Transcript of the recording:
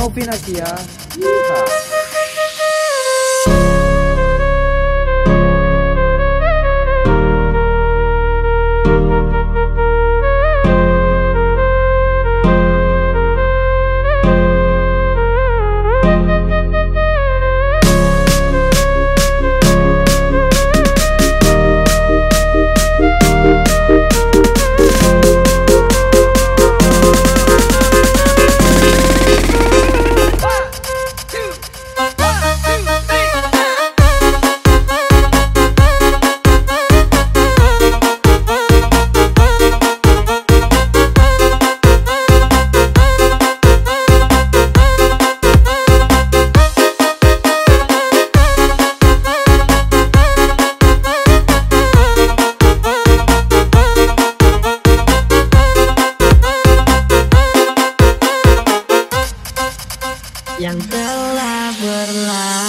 Novinasia. Yeehaw. Yang telah berlalu